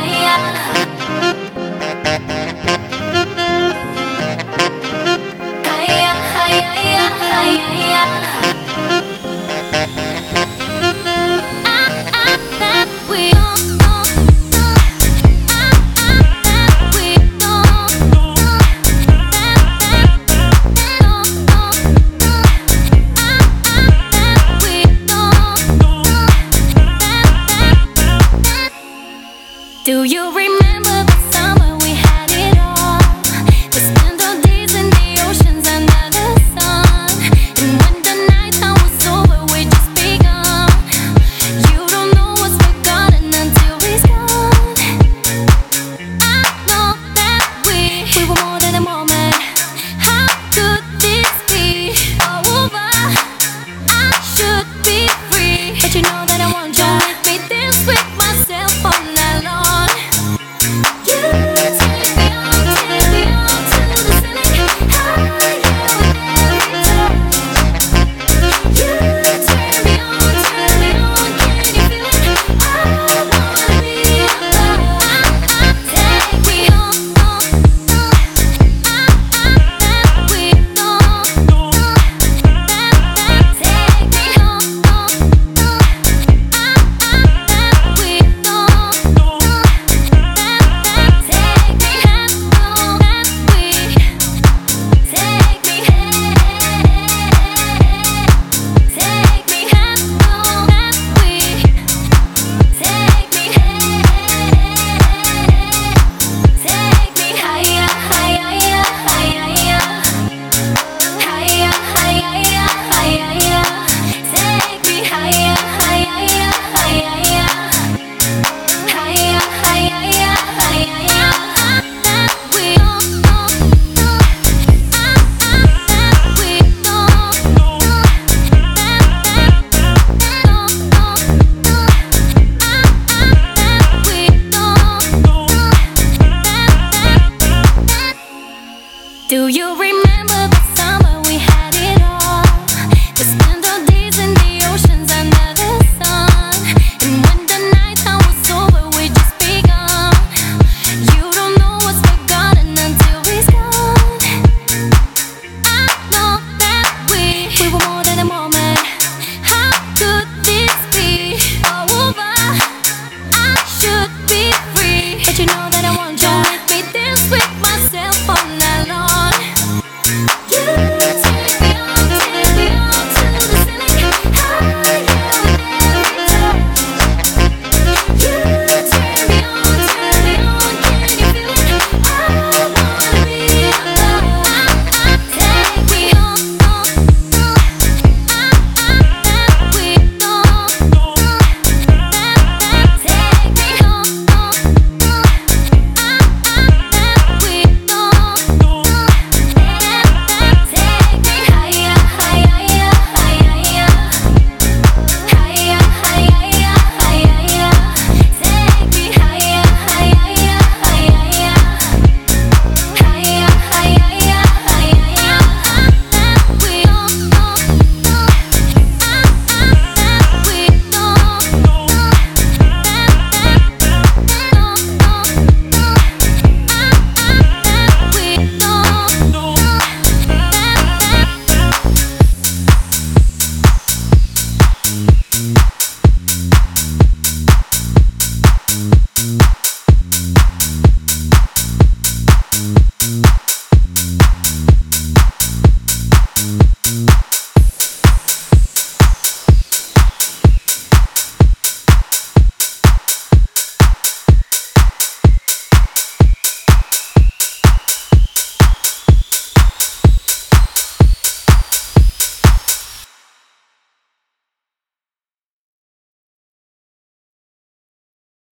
yeah.